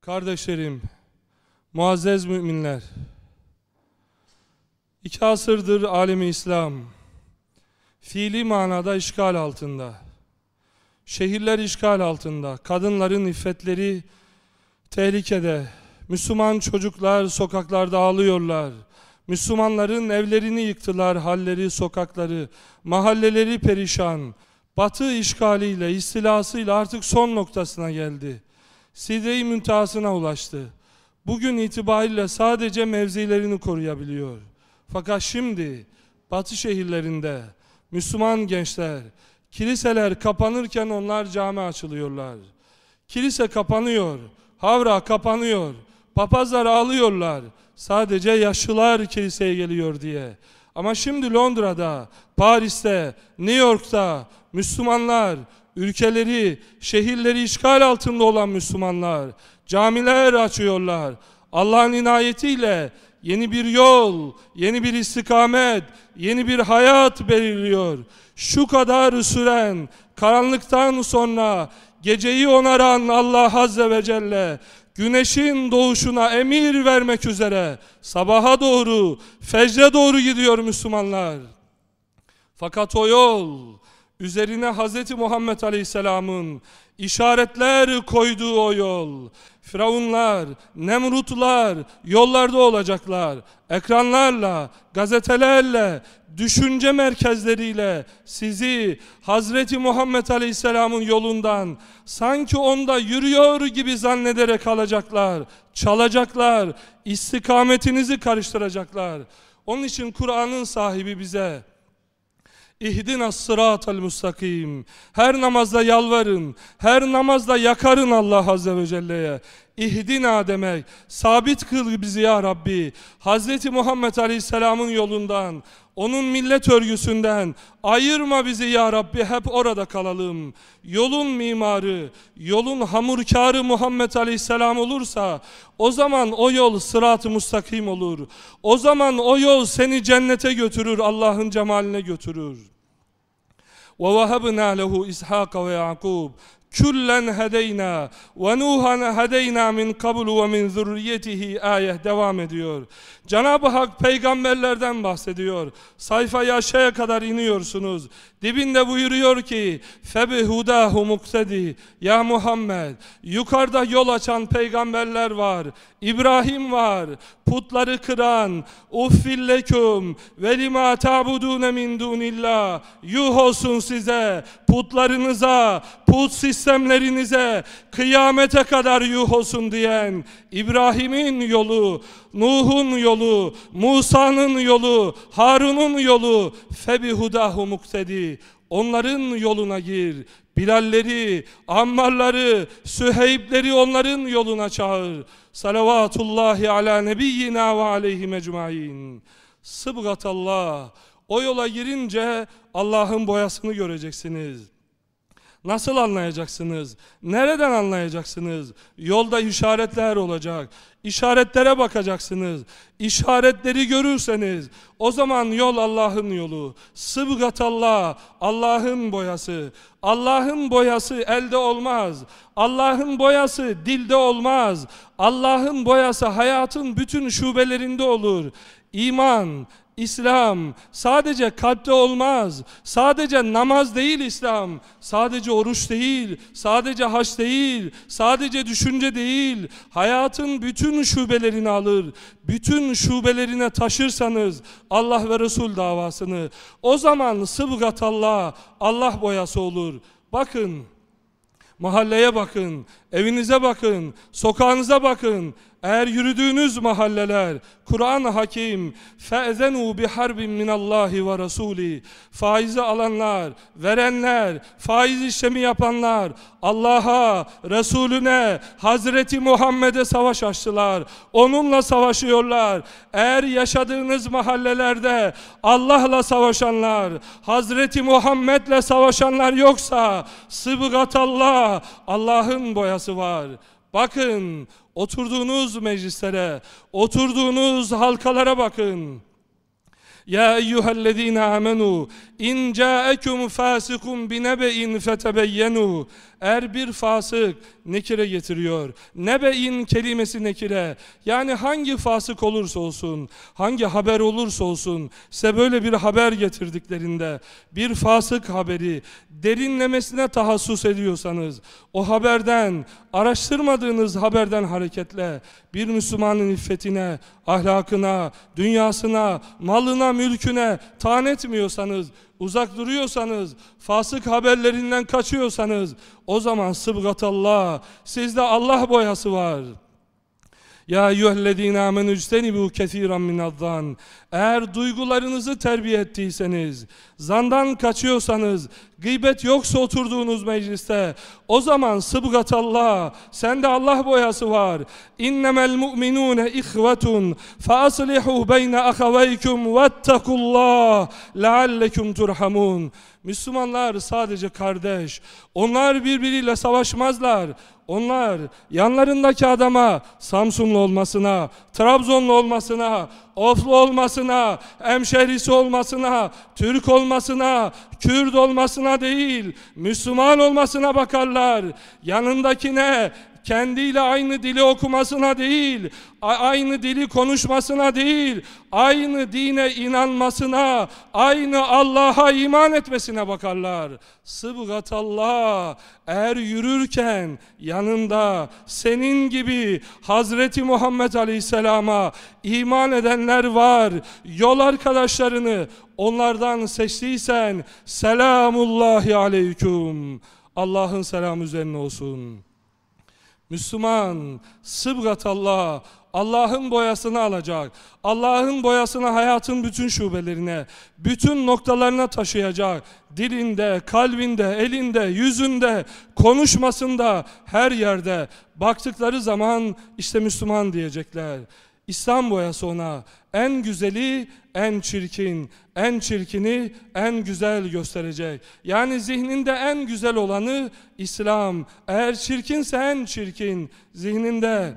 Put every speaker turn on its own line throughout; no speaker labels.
Kardeşlerim, muazzez müminler, iki asırdır alemi İslam, fiili manada işgal altında. Şehirler işgal altında, kadınların iffetleri tehlikede, Müslüman çocuklar sokaklarda ağlıyorlar. Müslümanların evlerini yıktılar, halleri, sokakları, mahalleleri perişan. Batı işgaliyle, istilasıyla artık son noktasına geldi. Sidre-i müntasına ulaştı. Bugün itibariyle sadece mevzilerini koruyabiliyor. Fakat şimdi Batı şehirlerinde Müslüman gençler, kiliseler kapanırken onlar cami açılıyorlar. Kilise kapanıyor, havra kapanıyor, papazlar ağlıyorlar. Sadece yaşlılar kiliseye geliyor diye. Ama şimdi Londra'da, Paris'te, New York'ta Müslümanlar, ülkeleri, şehirleri işgal altında olan Müslümanlar camiler açıyorlar. Allah'ın inayetiyle yeni bir yol, yeni bir istikamet, yeni bir hayat belirliyor. Şu kadar süren karanlıktan sonra geceyi onaran Allah Azze ve Celle güneşin doğuşuna emir vermek üzere sabaha doğru, fecre doğru gidiyor Müslümanlar. Fakat o yol üzerine Hz. Muhammed Aleyhisselam'ın işaretler koyduğu o yol. Firavunlar, Nemrutlar yollarda olacaklar. Ekranlarla, gazetelerle, düşünce merkezleriyle sizi Hazreti Muhammed Aleyhisselam'ın yolundan sanki onda yürüyor gibi zannederek alacaklar, çalacaklar, istikametinizi karıştıracaklar. Onun için Kur'an'ın sahibi bize İhdina sıratel müstakim. Her namazda yalvarın, her namazda yakarın Allah Azze ve Celle'ye. İhdina demek, sabit kıl bizi ya Rabbi. Hz. Muhammed Aleyhisselam'ın yolundan, onun millet örgüsünden ayırma bizi ya Rabbi hep orada kalalım. Yolun mimarı, yolun hamurkarı Muhammed Aleyhisselam olursa o zaman o yol sırat-ı mustakim olur. O zaman o yol seni cennete götürür, Allah'ın cemaline götürür. وَوَهَبْنَا لَهُ إِسْحَاقَ وَيَعْقُوبَ Küllen hedeyna ve Nuhan hedeyna min kablu ve min zürriyetihi ayet devam ediyor. Cenab-ı Hak peygamberlerden bahsediyor. Sayfa yaşaya kadar iniyorsunuz. Dibinde buyuruyor ki febihudahu muktedi ya Muhammed yukarıda yol açan peygamberler var. İbrahim var. Putları kıran uffillekum ve lima ta'budune min dunillah yuh olsun size putlarınıza put sistemlerinize kıyamete kadar yuh olsun diyen İbrahim'in yolu Nuh'un yolu, Musa'nın yolu, Harun'un yolu febihudahu muktedi. Onların yoluna gir. Bilalleri, Ammarları, Süheybleri onların yoluna çağır. Salavatullahi ala nebiyyina ve aleyhi mecmain. Sıbgatallah. O yola girince Allah'ın boyasını göreceksiniz. Nasıl anlayacaksınız? Nereden anlayacaksınız? Yolda işaretler olacak. İşaretlere bakacaksınız. İşaretleri görürseniz o zaman yol Allah'ın yolu. Sıbgatallah Allah'ın boyası. Allah'ın boyası elde olmaz. Allah'ın boyası dilde olmaz. Allah'ın boyası hayatın bütün şubelerinde olur. İman, İslam sadece kalpte olmaz. Sadece namaz değil İslam. Sadece oruç değil. Sadece haç değil. Sadece düşünce değil. Hayatın bütün şubelerini alır. Bütün şubelerine taşırsanız Allah ve Resul davasını o zaman sıbgat Allah, Allah boyası olur. Bakın mahalleye bakın, evinize bakın, sokağınıza bakın. Eğer yürüdüğünüz mahalleler Kur'an hakim fe'zenu bi harbin min Allahi ve Rasuli faizi alanlar, verenler, faiz işlemi yapanlar Allah'a, Resulüne, Hazreti Muhammed'e savaş açtılar. Onunla savaşıyorlar. Eğer yaşadığınız mahallelerde Allah'la savaşanlar, Hazreti Muhammed'le savaşanlar yoksa sıbgat Allah, Allah'ın boyası var. Bakın oturduğunuz meclislere, oturduğunuz halkalara bakın. يا أيها الذين آمنوا إن جاءكم فاسق بنبأ فتبينوا eğer bir fasık nekire getiriyor. Nebe'in kelimesi nekire. Yani hangi fasık olursa olsun, hangi haber olursa olsun, size böyle bir haber getirdiklerinde, bir fasık haberi derinlemesine tahassus ediyorsanız, o haberden, araştırmadığınız haberden hareketle, bir Müslümanın iffetine, ahlakına, dünyasına, malına, mülküne taan etmiyorsanız, uzak duruyorsanız, fasık haberlerinden kaçıyorsanız, o zaman sıbgatallah, sizde Allah boyası var. Ya eyyühellezine amenü ictenibu kethiran minaddan. Eğer duygularınızı terbiye ettiyseniz, zandan kaçıyorsanız, gıybet yoksa oturduğunuz mecliste, o zaman sıbgatallah, sende Allah boyası var. İnnemel mu'minune ihvetun, fa aslihu beyne ahaveykum vettakullah, leallekum turhamun. Müslümanlar sadece kardeş. Onlar birbiriyle savaşmazlar. Onlar yanlarındaki adama Samsunlu olmasına, Trabzonlu olmasına, Oflu olmasına, hemşehrisi olmasına, Türk olmasına, Kürt olmasına değil, Müslüman olmasına bakarlar. Yanındakine kendiyle aynı dili okumasına değil, aynı dili konuşmasına değil, aynı dine inanmasına, aynı Allah'a iman etmesine bakarlar. Sıbgatallah, eğer yürürken yanında senin gibi Hazreti Muhammed Aleyhisselam'a iman edenler var, yol arkadaşlarını onlardan seçtiysen, selamullahi aleyküm. Allah'ın selamı üzerine olsun. Müslüman, sıbgat Allah, Allah'ın boyasını alacak. Allah'ın boyasını hayatın bütün şubelerine, bütün noktalarına taşıyacak. Dilinde, kalbinde, elinde, yüzünde, konuşmasında, her yerde. Baktıkları zaman işte Müslüman diyecekler. İslam boyası ona en güzeli, en çirkin, en çirkini en güzel gösterecek. Yani zihninde en güzel olanı İslam. Eğer çirkinse en çirkin, zihninde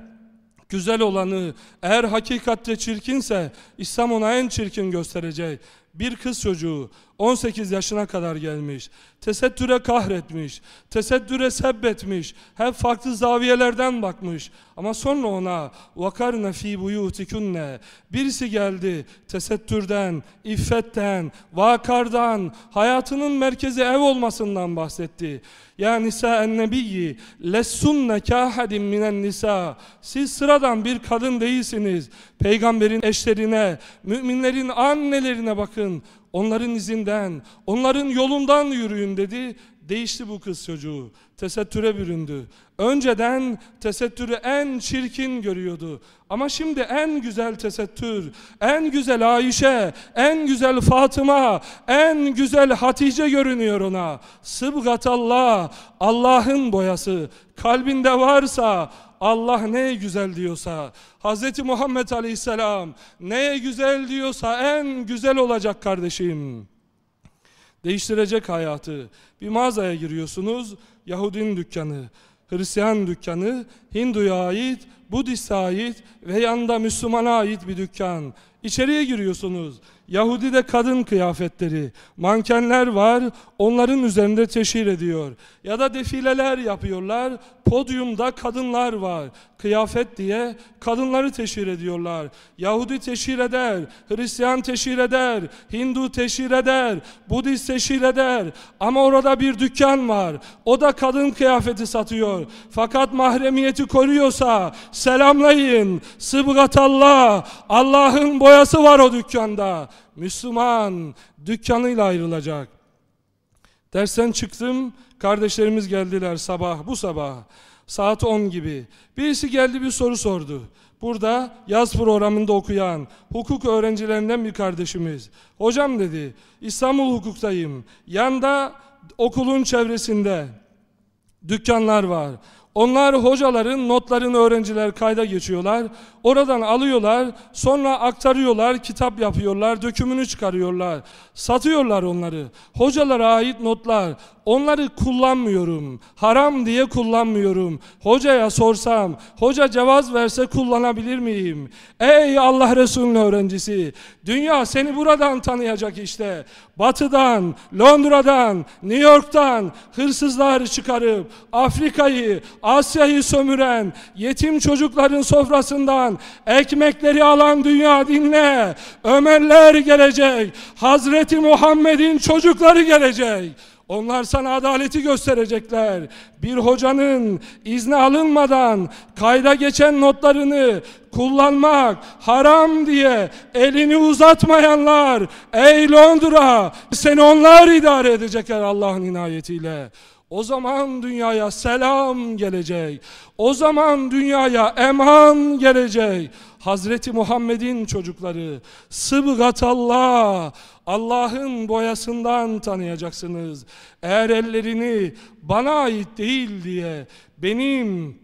güzel olanı, eğer hakikatte çirkinse İslam ona en çirkin gösterecek. Bir kız çocuğu 18 yaşına kadar gelmiş. Tesettüre kahretmiş. Tesettüre sebbetmiş. Hep farklı zaviyelerden bakmış. Ama sonra ona vakarna fi buyutikunne birisi geldi tesettürden, iffetten, vakardan, hayatının merkezi ev olmasından bahsetti. Ya nisa en nebiyyi lessunne kahadin minen nisa. Siz sıradan bir kadın değilsiniz. Peygamberin eşlerine, müminlerin annelerine bakın. Onların izinden, onların yolundan yürüyün dedi. Değişti bu kız çocuğu. Tesettüre büründü. Önceden tesettürü en çirkin görüyordu. Ama şimdi en güzel tesettür, en güzel Ayşe, en güzel Fatıma, en güzel Hatice görünüyor ona. Sıbgat Allah, Allah'ın boyası. Kalbinde varsa Allah neye güzel diyorsa, Hz. Muhammed Aleyhisselam neye güzel diyorsa en güzel olacak kardeşim. Değiştirecek hayatı. Bir mağazaya giriyorsunuz, Yahudinin dükkanı, Hristiyan dükkanı, Hindu'ya ait, Budist'e ait ve yanında Müslümana ait bir dükkan. İçeriye giriyorsunuz. Yahudi de kadın kıyafetleri, mankenler var, onların üzerinde teşhir ediyor. Ya da defileler yapıyorlar, podyumda kadınlar var. Kıyafet diye kadınları teşhir ediyorlar. Yahudi teşhir eder, Hristiyan teşhir eder, Hindu teşhir eder, Budist teşhir eder. Ama orada bir dükkan var. O da kadın kıyafeti satıyor. Fakat mahremiyeti koruyorsa selamlayın. Sıbgatallah, Allah'ın boyası var o dükkanda. Müslüman dükkanıyla ayrılacak. Dersten çıktım, kardeşlerimiz geldiler sabah, bu sabah. Saat 10 gibi. Birisi geldi bir soru sordu. Burada yaz programında okuyan hukuk öğrencilerinden bir kardeşimiz. Hocam dedi, İstanbul hukuktayım. Yanda okulun çevresinde dükkanlar var. Onlar hocaların notlarını öğrenciler kayda geçiyorlar. Oradan alıyorlar, sonra aktarıyorlar, kitap yapıyorlar, dökümünü çıkarıyorlar. Satıyorlar onları. Hocalara ait notlar. Onları kullanmıyorum. Haram diye kullanmıyorum. Hocaya sorsam, hoca cevaz verse kullanabilir miyim? Ey Allah Resulü'nün öğrencisi, dünya seni buradan tanıyacak işte. Batı'dan, Londra'dan, New York'tan hırsızlar çıkarıp Afrika'yı, Asya'yı sömüren, yetim çocukların sofrasından ekmekleri alan dünya dinle. Ömerler gelecek. Hazreti Muhammed'in çocukları gelecek. Onlar sana adaleti gösterecekler. Bir hocanın izni alınmadan kayda geçen notlarını kullanmak haram diye elini uzatmayanlar ey Londra seni onlar idare edecekler Allah'ın inayetiyle. O zaman dünyaya selam gelecek. O zaman dünyaya eman gelecek. Hazreti Muhammed'in çocukları sıbgatallah Allah'ın boyasından tanıyacaksınız. Eğer ellerini bana ait değil diye benim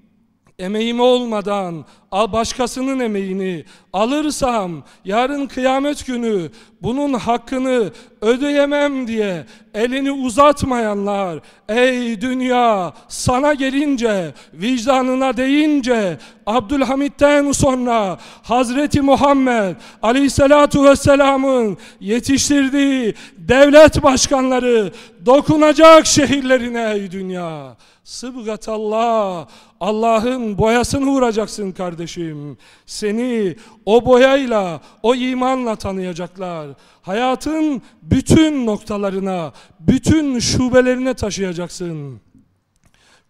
emeğim olmadan başkasının emeğini alırsam yarın kıyamet günü bunun hakkını ödeyemem diye elini uzatmayanlar ey dünya sana gelince vicdanına deyince Abdülhamit'ten sonra Hazreti Muhammed Aleyhisselatu Vesselam'ın yetiştirdiği devlet başkanları dokunacak şehirlerine ey dünya. Sıbgatallah Allah'ın boyasını vuracaksın kardeşim. Seni o boyayla, o imanla tanıyacaklar. Hayatın bütün noktalarına, bütün şubelerine taşıyacaksın.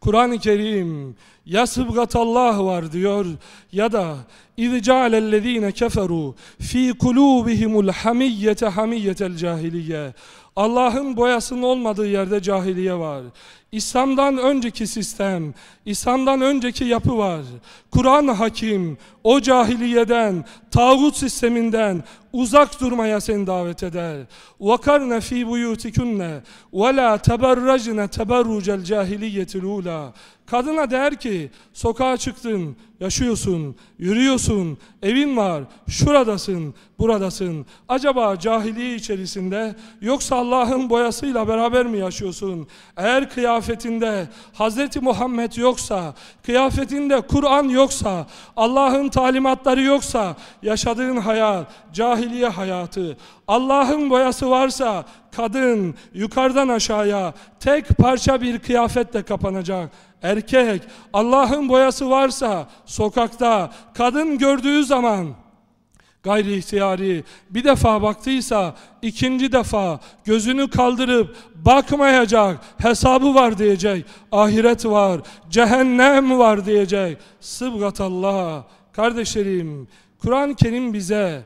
Kur'an-ı Kerim ya sıbgatallah var diyor ya da اِذْ جَعَلَ الَّذ۪ينَ كَفَرُوا ف۪ي قُلُوبِهِمُ الْحَمِيَّةَ حَمِيَّةَ الْجَاهِلِيَّةِ Allah'ın boyasının olmadığı yerde cahiliye var. İslam'dan önceki sistem, İslam'dan önceki yapı var. Kur'an hakim, o cahiliyeden, tağut sisteminden uzak durmaya seni davet eder. وَقَرْنَ ف۪ي بُيُوتِكُنَّ وَلَا تَبَرَّجْنَ تَبَرُّجَ الْجَاهِلِيَّةِ الْعُولَى Kadına der ki, sokağa çıktın, yaşıyorsun, yürüyorsun, evin var, şuradasın, buradasın. Acaba cahiliye içerisinde yoksa Allah'ın boyasıyla beraber mi yaşıyorsun? Eğer kıyafetinde Hz. Muhammed yoksa, kıyafetinde Kur'an yoksa, Allah'ın talimatları yoksa, yaşadığın hayat, cahiliye hayatı, Allah'ın boyası varsa, kadın yukarıdan aşağıya tek parça bir kıyafetle kapanacak. Erkek Allah'ın boyası varsa sokakta kadın gördüğü zaman gayri ihtiyari. Bir defa baktıysa ikinci defa gözünü kaldırıp bakmayacak hesabı var diyecek ahiret var cehennem var diyecek. Sıbgatallah kardeşlerim Kur'an-ı Kerim bize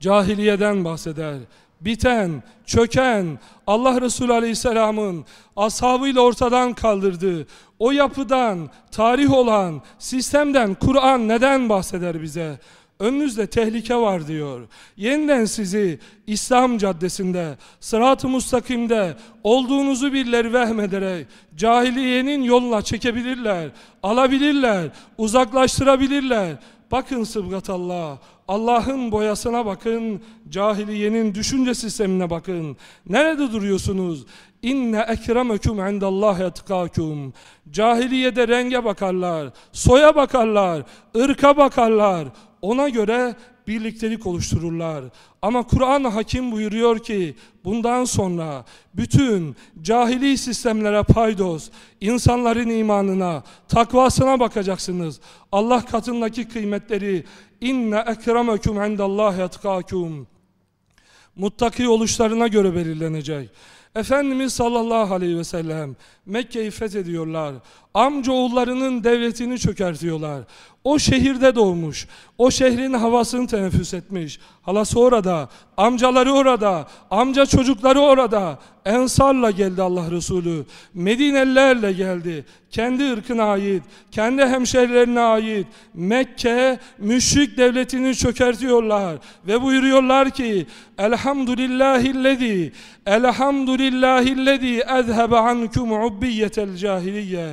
cahiliyeden bahseder. Biten, çöken, Allah Resulü Aleyhisselam'ın ashabıyla ortadan kaldırdığı o yapıdan, tarih olan sistemden Kur'an neden bahseder bize? Önünüzde tehlike var diyor. Yeniden sizi İslam caddesinde, sırat-ı mustakimde olduğunuzu birileri vehmederek cahiliyenin yoluna çekebilirler, alabilirler, uzaklaştırabilirler. Bakın sıbgatallah, Allah'ın boyasına bakın, cahiliyenin düşünce sistemine bakın. Nerede duruyorsunuz? İnne ekremekum indallahi etkakum. Cahiliyede renge bakarlar, soya bakarlar, ırka bakarlar. Ona göre birliktelik oluştururlar. Ama Kur'an hakim buyuruyor ki bundan sonra bütün cahili sistemlere paydos, insanların imanına, takvasına bakacaksınız. Allah katındaki kıymetleri inne ekremekum indallahi etkakum. Muttaki oluşlarına göre belirlenecek. Efendimiz sallallahu aleyhi ve sellem Mekke'yi fethediyorlar. Amca oğullarının devletini çökertiyorlar. O şehirde doğmuş. O şehrin havasını teneffüs etmiş. Halası orada, amcaları orada, amca çocukları orada. Ensarla geldi Allah Resulü. Medinelilerle geldi. Kendi ırkına ait, kendi hemşehrilerine ait Mekke müşrik devletini çökertiyorlar. Ve buyuruyorlar ki Elhamdülillahillezî Elhamdülillahillezî ezhebe ankum ubbiyetel cahiliye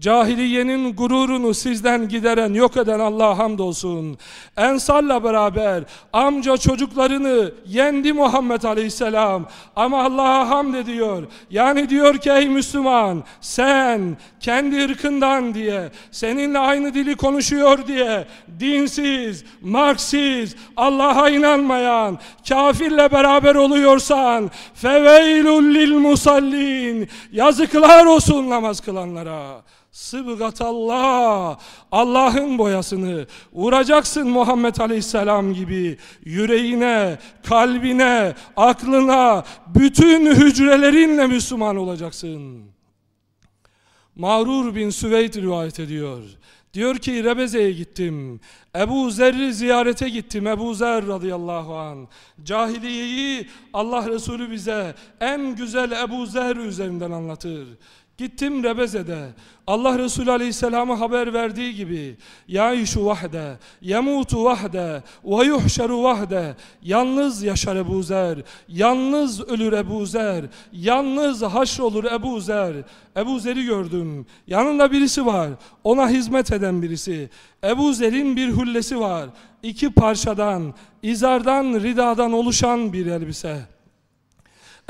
Cahiliyenin gururunu sizden gideren, yok eden Allah'a hamdolsun. Ensarla beraber amca çocuklarını yendi Muhammed Aleyhisselam. Ama Allah'a hamd ediyor. Yani diyor ki ey Müslüman sen kendi ırkından diye seninle aynı dili konuşuyor diye dinsiz, marksiz, Allah'a inanmayan, kafirle beraber oluyorsan feveylül lil musallin yazıklar olsun namaz kılanlara. Sıbgatallah Allah'ın boyasını vuracaksın Muhammed Aleyhisselam gibi yüreğine, kalbine, aklına, bütün hücrelerinle Müslüman olacaksın. Mağrur bin Süveyd rivayet ediyor. Diyor ki Rebeze'ye gittim. Ebu Zer'i ziyarete gittim. Ebu Zer radıyallahu an. Cahiliyeyi Allah Resulü bize en güzel Ebu Zer üzerinden anlatır. Gittim Rebeze'de. Allah Resulü Aleyhisselam'a haber verdiği gibi Yaişu vahde, yemutu vahde, ve yuhşeru vahde Yalnız yaşar Ebu Zer, yalnız ölür Ebu Zer, yalnız haşrolur Ebu Zer. Ebu Zer'i gördüm. Yanında birisi var. Ona hizmet eden birisi. Ebu Zer'in bir hüllesi var. İki parçadan, izardan, ridadan oluşan bir elbise.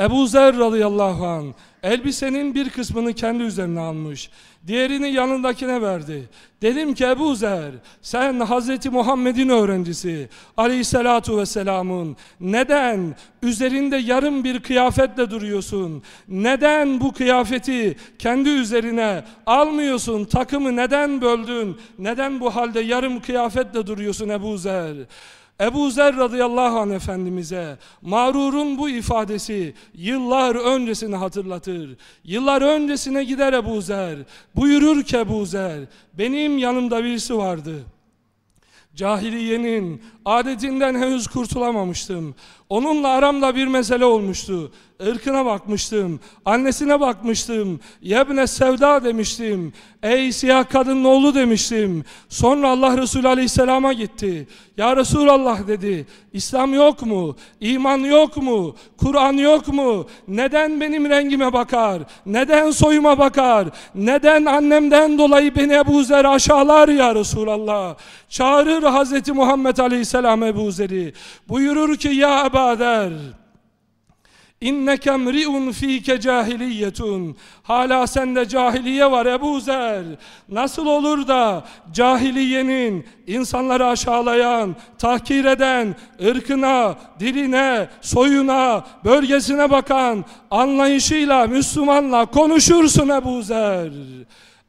Ebu Zer radıyallahu an elbisenin bir kısmını kendi üzerine almış. Diğerini yanındakine verdi. Dedim ki Ebu Zer sen Hazreti Muhammed'in öğrencisi aleyhissalatu vesselamın neden üzerinde yarım bir kıyafetle duruyorsun? Neden bu kıyafeti kendi üzerine almıyorsun? Takımı neden böldün? Neden bu halde yarım kıyafetle duruyorsun Ebu Zer? Ebu Zer radıyallahu anh Efendimiz'e mağrurun bu ifadesi yıllar öncesini hatırlatır. Yıllar öncesine gider Ebu Zer. Buyurur ki Ebu Zer, benim yanımda birisi vardı. Cahiliyenin adetinden henüz kurtulamamıştım. Onunla aramda bir mesele olmuştu. Irkına bakmıştım, annesine bakmıştım, yebne sevda demiştim, ey siyah kadının oğlu demiştim. Sonra Allah Resulü Aleyhisselam'a gitti. Ya Resulallah dedi, İslam yok mu? İman yok mu? Kur'an yok mu? Neden benim rengime bakar? Neden soyuma bakar? Neden annemden dolayı beni Ebu Zer aşağılar ya Resulallah? Çağırır Hazreti Muhammed Aleyhisselam Ebu Zer'i. Buyurur ki ya Eba Der, İnneke mri'un fike cahiliyetun. Hala sende cahiliye var Ebu Zer. Nasıl olur da cahiliyenin insanları aşağılayan, tahkir eden, ırkına, diline, soyuna, bölgesine bakan anlayışıyla Müslümanla konuşursun Ebu Zer.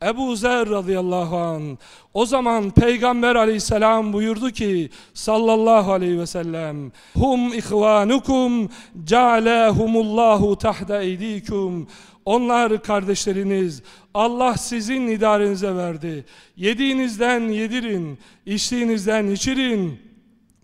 Ebu Zer radıyallahu an. O zaman Peygamber aleyhisselam buyurdu ki sallallahu aleyhi ve sellem hum ihvanukum ja'alahumullahu tahta eydikum. Onlar kardeşleriniz Allah sizin idarenize verdi. Yediğinizden yedirin içtiğinizden içirin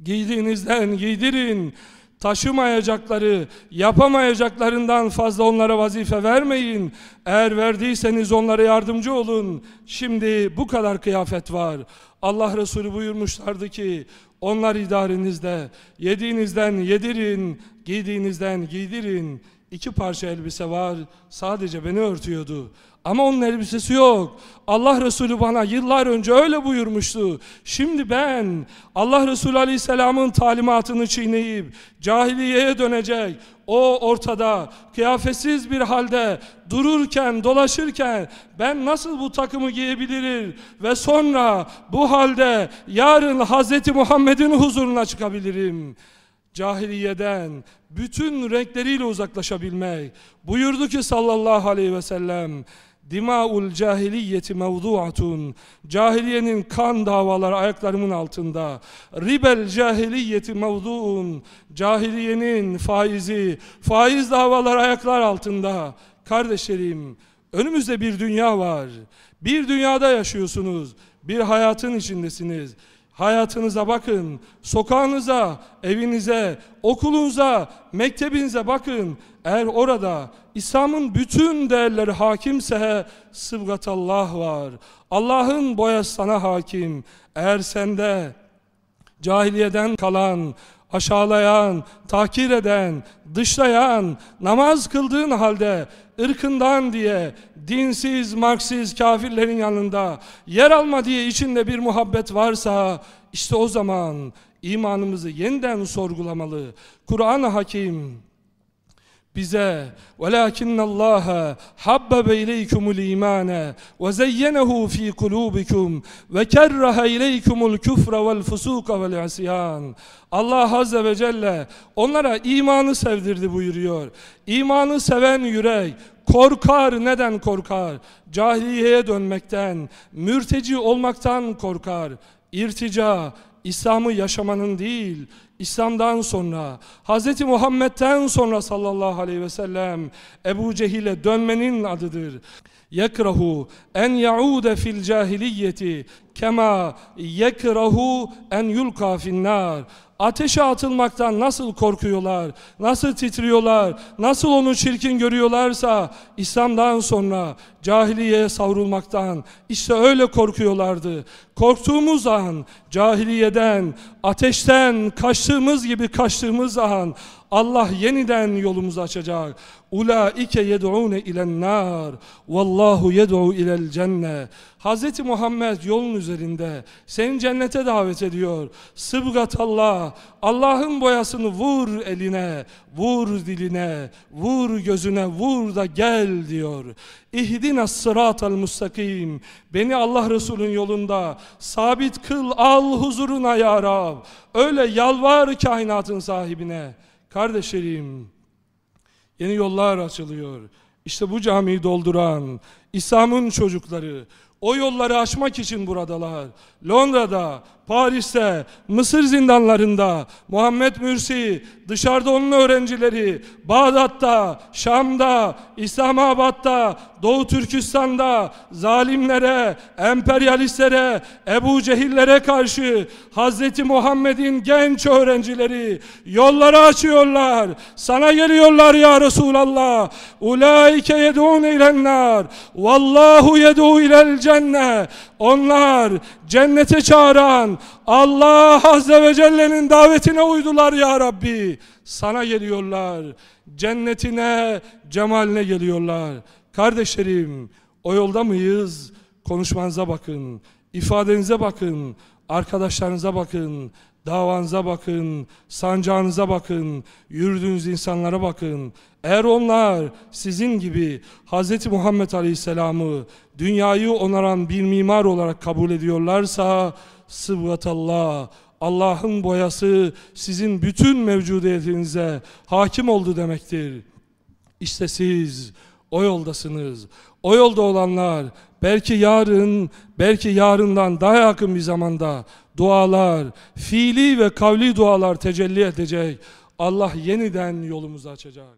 giydiğinizden giydirin taşımayacakları, yapamayacaklarından fazla onlara vazife vermeyin. Eğer verdiyseniz onlara yardımcı olun. Şimdi bu kadar kıyafet var. Allah Resulü buyurmuşlardı ki onlar idarenizde yediğinizden yedirin, giydiğinizden giydirin. İki parça elbise var sadece beni örtüyordu. Ama onun elbisesi yok. Allah Resulü bana yıllar önce öyle buyurmuştu. Şimdi ben Allah Resulü Aleyhisselam'ın talimatını çiğneyip cahiliyeye dönecek. O ortada kıyafetsiz bir halde dururken, dolaşırken ben nasıl bu takımı giyebilirim ve sonra bu halde yarın Hazreti Muhammed'in huzuruna çıkabilirim cahiliyeden bütün renkleriyle uzaklaşabilmek. Buyurdu ki sallallahu aleyhi ve sellem Dimaul cahiliyeti mevduatun. Cahiliyenin kan davaları ayaklarımın altında. Ribel cahiliyeti mevduun. Cahiliyenin faizi Faiz davaları ayaklar altında. Kardeşlerim önümüzde bir dünya var. Bir dünyada yaşıyorsunuz. Bir hayatın içindesiniz Hayatınıza bakın, sokağınıza, evinize, okulunuza, mektebinize bakın. Eğer orada İslam'ın bütün değerleri hakimse sıbgatallah var. Allah'ın boyası sana hakim. Eğer sende cahiliyeden kalan aşağılayan, tahkir eden, dışlayan, namaz kıldığın halde ırkından diye dinsiz, marksiz kafirlerin yanında yer alma diye içinde bir muhabbet varsa işte o zaman imanımızı yeniden sorgulamalı. Kur'an-ı Hakim bize وَلَاكِنَّ اللّٰهَ حَبَّبَ اِلَيْكُمُ الْا۪يمَانَ وَزَيَّنَهُ ف۪ي قُلُوبِكُمْ وَكَرَّهَ اِلَيْكُمُ الْكُفْرَ وَالْفُسُوقَ وَالْعَسِيَانِ Allah Azze ve Celle onlara imanı sevdirdi buyuruyor. İmanı seven yürek korkar. Neden korkar? Cahiliyeye dönmekten, mürteci olmaktan korkar. İrtica, İslam'ı yaşamanın değil, İslam'dan sonra, Hz. Muhammed'den sonra sallallahu aleyhi ve sellem Ebu Cehil'e dönmenin adıdır. Yekrahu en yaude fil cahiliyeti kema yekrahu en yulka finnar. Ateşe atılmaktan nasıl korkuyorlar, nasıl titriyorlar, nasıl onu çirkin görüyorlarsa İslam'dan sonra cahiliyeye savrulmaktan işte öyle korkuyorlardı. Korktuğumuz an cahiliyeden, ateşten kaçtığımız gibi kaçtığımız an Allah yeniden yolumuzu açacak. Ulaike yed'une ilen nar vallahu yed'u ilel cenne. Hz. Muhammed yolun üzerinde seni cennete davet ediyor. Sıbgat Allah. Allah'ın boyasını vur eline, vur diline, vur gözüne, vur da gel diyor. İhdina sıratal mustakim. Beni Allah Resulü'nün yolunda sabit kıl al huzuruna ya Rab. Öyle yalvar kainatın sahibine. Kardeşlerim, yeni yollar açılıyor. İşte bu camiyi dolduran İslam'ın çocukları o yolları aşmak için buradalar. Londra'da, Paris'te, Mısır zindanlarında, Muhammed Mürsi, dışarıda onun öğrencileri, Bağdat'ta, Şam'da, İslamabad'da, Doğu Türkistan'da zalimlere, emperyalistlere, Ebu Cehillere karşı Hz. Muhammed'in genç öğrencileri yolları açıyorlar. Sana geliyorlar ya Resulallah. Ulaike yed'un ilennar. Vallahu yed'u ilel cenne. Onlar cennete çağıran Allah Azze ve Celle'nin davetine uydular ya Rabbi. Sana geliyorlar. Cennetine, cemaline geliyorlar. Kardeşlerim, o yolda mıyız? Konuşmanıza bakın, ifadenize bakın, arkadaşlarınıza bakın, davanıza bakın, sancağınıza bakın, yürüdüğünüz insanlara bakın. Eğer onlar sizin gibi Hz. Muhammed Aleyhisselam'ı dünyayı onaran bir mimar olarak kabul ediyorlarsa sıvvatallah Allah'ın boyası sizin bütün mevcudiyetinize hakim oldu demektir. İşte siz o yoldasınız. O yolda olanlar belki yarın, belki yarından daha yakın bir zamanda dualar, fiili ve kavli dualar tecelli edecek. Allah yeniden yolumuzu açacak.